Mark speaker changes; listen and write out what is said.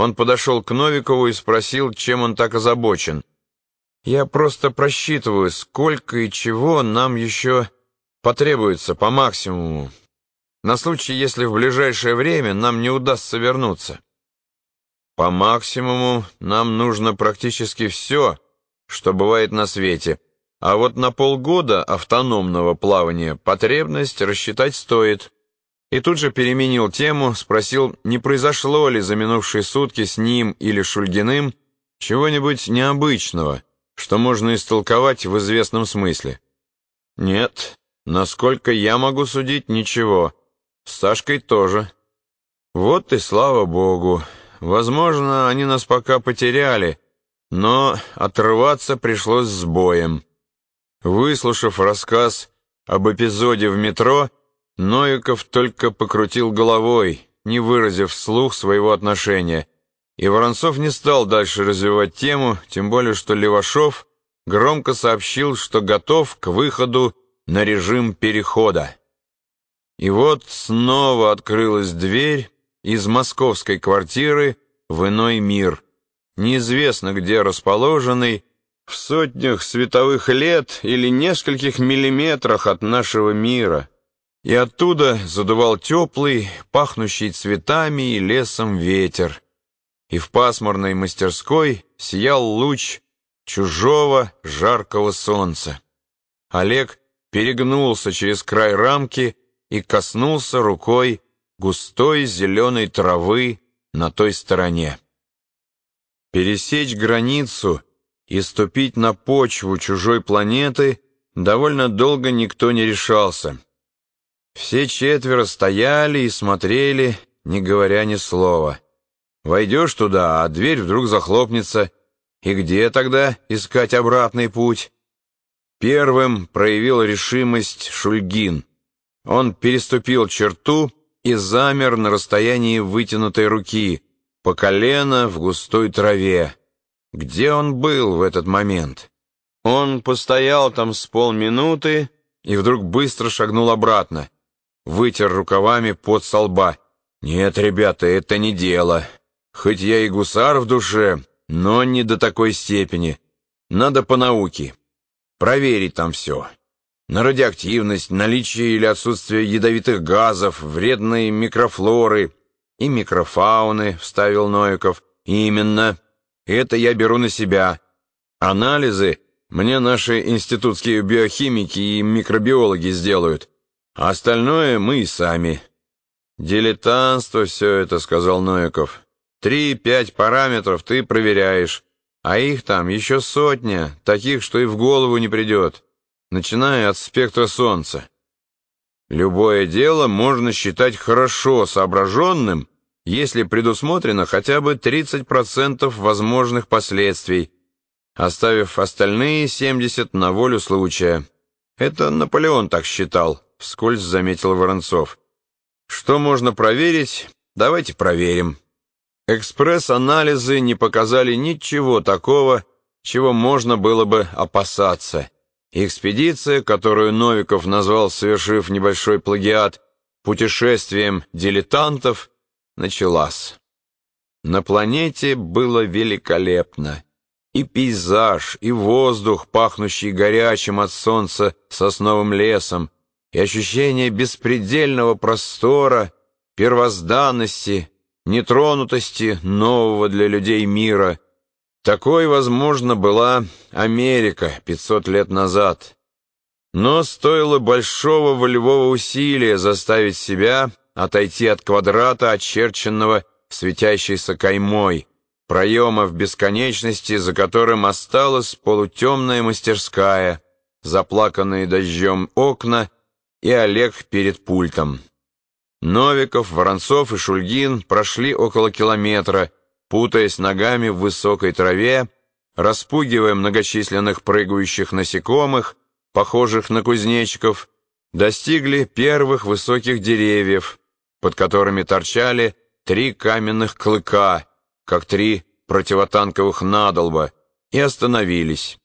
Speaker 1: Он подошел к Новикову и спросил, чем он так озабочен. «Я просто просчитываю, сколько и чего нам еще потребуется по максимуму, на случай, если в ближайшее время нам не удастся вернуться. По максимуму нам нужно практически все, что бывает на свете, а вот на полгода автономного плавания потребность рассчитать стоит». И тут же переменил тему, спросил, не произошло ли за минувшие сутки с ним или Шульгиным чего-нибудь необычного, что можно истолковать в известном смысле. Нет, насколько я могу судить, ничего. С Сашкой тоже. Вот и слава богу. Возможно, они нас пока потеряли, но отрываться пришлось с боем. Выслушав рассказ об эпизоде в метро, Новиков только покрутил головой, не выразив вслух своего отношения, и Воронцов не стал дальше развивать тему, тем более что Левашов громко сообщил, что готов к выходу на режим перехода. И вот снова открылась дверь из московской квартиры в иной мир, неизвестно где расположенный, в сотнях световых лет или нескольких миллиметрах от нашего мира и оттуда задувал теплый, пахнущий цветами и лесом ветер, и в пасмурной мастерской сиял луч чужого жаркого солнца. Олег перегнулся через край рамки и коснулся рукой густой зеленой травы на той стороне. Пересечь границу и ступить на почву чужой планеты довольно долго никто не решался. Все четверо стояли и смотрели, не говоря ни слова. Войдешь туда, а дверь вдруг захлопнется. И где тогда искать обратный путь? Первым проявил решимость Шульгин. Он переступил черту и замер на расстоянии вытянутой руки, по колено в густой траве. Где он был в этот момент? Он постоял там с полминуты и вдруг быстро шагнул обратно вытер рукавами под со лба. «Нет, ребята, это не дело. Хоть я и гусар в душе, но не до такой степени. Надо по науке. Проверить там все. На радиоактивность, наличие или отсутствие ядовитых газов, вредной микрофлоры и микрофауны», — вставил Новиков. «Именно. Это я беру на себя. Анализы мне наши институтские биохимики и микробиологи сделают. А остальное мы и сами. Дилетантство все это, сказал Новиков. Три-пять параметров ты проверяешь, а их там еще сотня, таких, что и в голову не придет, начиная от спектра Солнца. Любое дело можно считать хорошо соображенным, если предусмотрено хотя бы 30% возможных последствий, оставив остальные 70 на волю случая. Это Наполеон так считал вскользь заметил Воронцов. Что можно проверить? Давайте проверим. Экспресс-анализы не показали ничего такого, чего можно было бы опасаться. Экспедиция, которую Новиков назвал, совершив небольшой плагиат, путешествием дилетантов, началась. На планете было великолепно. И пейзаж, и воздух, пахнущий горячим от солнца сосновым лесом, и ощущение беспредельного простора, первозданности, нетронутости нового для людей мира. Такой, возможно, была Америка 500 лет назад. Но стоило большого волевого усилия заставить себя отойти от квадрата, очерченного светящейся каймой, проема в бесконечности, за которым осталась полутемная мастерская, заплаканные дождем окна и Олег перед пультом. Новиков, Воронцов и Шульгин прошли около километра, путаясь ногами в высокой траве, распугивая многочисленных прыгающих насекомых, похожих на кузнечиков, достигли первых высоких деревьев, под которыми торчали три каменных клыка, как три противотанковых надолба, и остановились.